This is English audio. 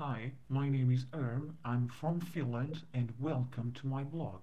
Hi, my name is Erm. I'm from Finland and welcome to my blog.